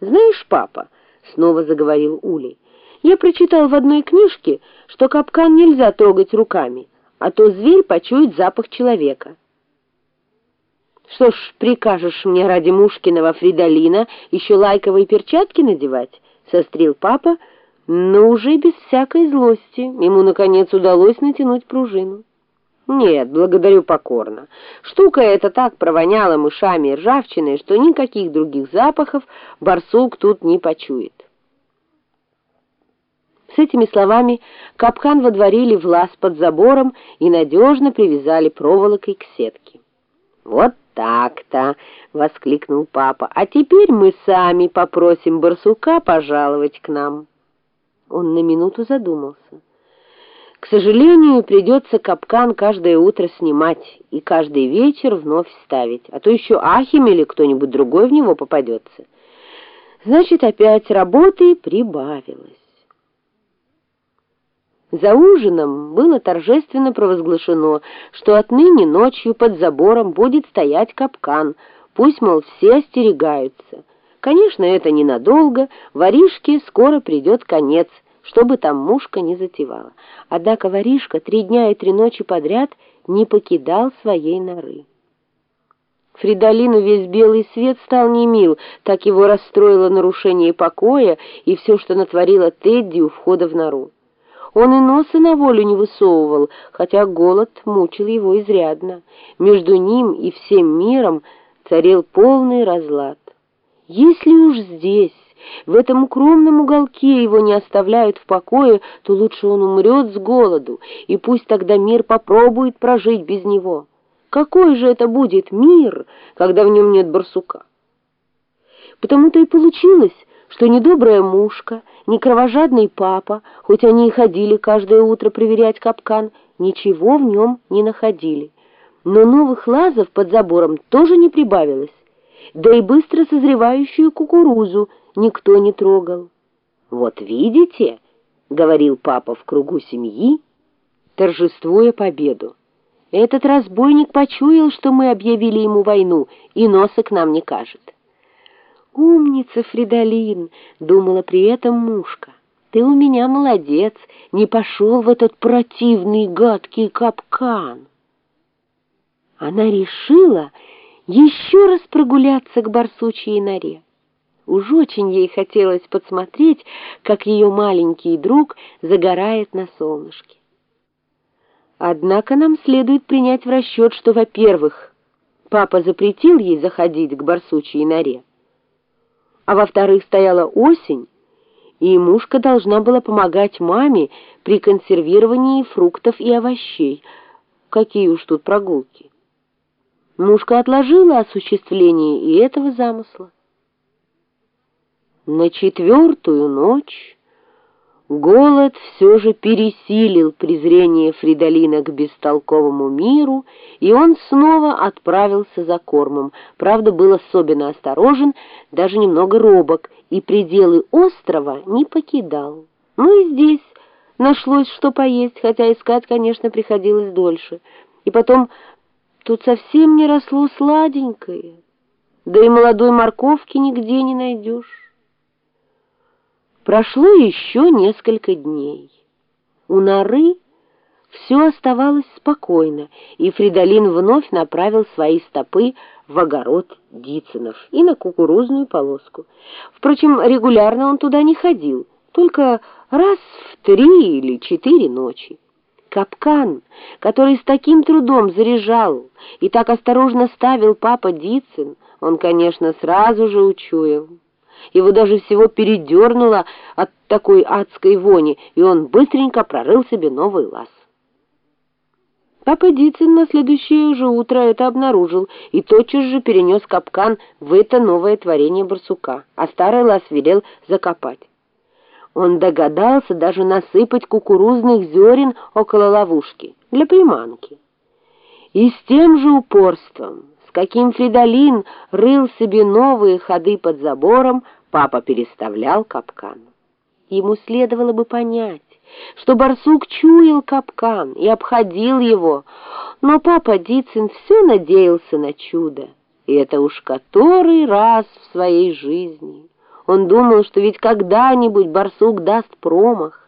«Знаешь, папа», — снова заговорил Улей, — «я прочитал в одной книжке, что капкан нельзя трогать руками, а то зверь почует запах человека». «Что ж, прикажешь мне ради Мушкиного Фридолина еще лайковые перчатки надевать?» — сострил папа, но уже без всякой злости. Ему, наконец, удалось натянуть пружину. «Нет, благодарю покорно. Штука эта так провоняла мышами и ржавчиной, что никаких других запахов барсук тут не почует». С этими словами капкан водворили в лаз под забором и надежно привязали проволокой к сетке. «Вот так-то!» — воскликнул папа. «А теперь мы сами попросим барсука пожаловать к нам». Он на минуту задумался. К сожалению, придется капкан каждое утро снимать и каждый вечер вновь ставить, а то еще Ахим или кто-нибудь другой в него попадется. Значит, опять работы прибавилось. За ужином было торжественно провозглашено, что отныне ночью под забором будет стоять капкан, пусть, мол, все остерегаются. Конечно, это ненадолго, воришке скоро придет конец — чтобы там мушка не затевала. Однако воришка три дня и три ночи подряд не покидал своей норы. Фридолину весь белый свет стал немил, так его расстроило нарушение покоя и все, что натворила Тедди у входа в нору. Он и носа на волю не высовывал, хотя голод мучил его изрядно. Между ним и всем миром царил полный разлад. Если уж здесь в этом укромном уголке его не оставляют в покое, то лучше он умрет с голоду, и пусть тогда мир попробует прожить без него. Какой же это будет мир, когда в нем нет барсука? Потому-то и получилось, что ни добрая мушка, ни кровожадный папа, хоть они и ходили каждое утро проверять капкан, ничего в нем не находили. Но новых лазов под забором тоже не прибавилось, да и быстро созревающую кукурузу никто не трогал. «Вот видите», — говорил папа в кругу семьи, торжествуя победу, «этот разбойник почуял, что мы объявили ему войну, и носа к нам не кажет». «Умница, Фридолин!» — думала при этом мушка. «Ты у меня молодец, не пошел в этот противный гадкий капкан». Она решила еще раз прогуляться к барсучьей норе. Уж очень ей хотелось подсмотреть, как ее маленький друг загорает на солнышке. Однако нам следует принять в расчет, что, во-первых, папа запретил ей заходить к барсучьей норе, а во-вторых, стояла осень, и мушка должна была помогать маме при консервировании фруктов и овощей. Какие уж тут прогулки. Мушка отложила осуществление и этого замысла. На четвертую ночь голод все же пересилил презрение Фридолина к бестолковому миру, и он снова отправился за кормом. Правда, был особенно осторожен, даже немного робок, и пределы острова не покидал. Ну и здесь нашлось что поесть, хотя искать, конечно, приходилось дольше. И потом тут совсем не росло сладенькое, да и молодой морковки нигде не найдешь. Прошло еще несколько дней. У норы все оставалось спокойно, и Фридолин вновь направил свои стопы в огород Дицинов и на кукурузную полоску. Впрочем, регулярно он туда не ходил, только раз в три или четыре ночи. Капкан, который с таким трудом заряжал и так осторожно ставил папа Дицин, он, конечно, сразу же учуял. Его даже всего передернуло от такой адской вони, и он быстренько прорыл себе новый лаз. Папа Дицин на следующее же утро это обнаружил и тотчас же перенес капкан в это новое творение барсука, а старый лаз велел закопать. Он догадался даже насыпать кукурузных зерен около ловушки для приманки. И с тем же упорством, каким Фридолин рыл себе новые ходы под забором, Папа переставлял капкан. Ему следовало бы понять, что барсук чуял капкан и обходил его, но папа Дицин все надеялся на чудо, и это уж который раз в своей жизни. Он думал, что ведь когда-нибудь барсук даст промах.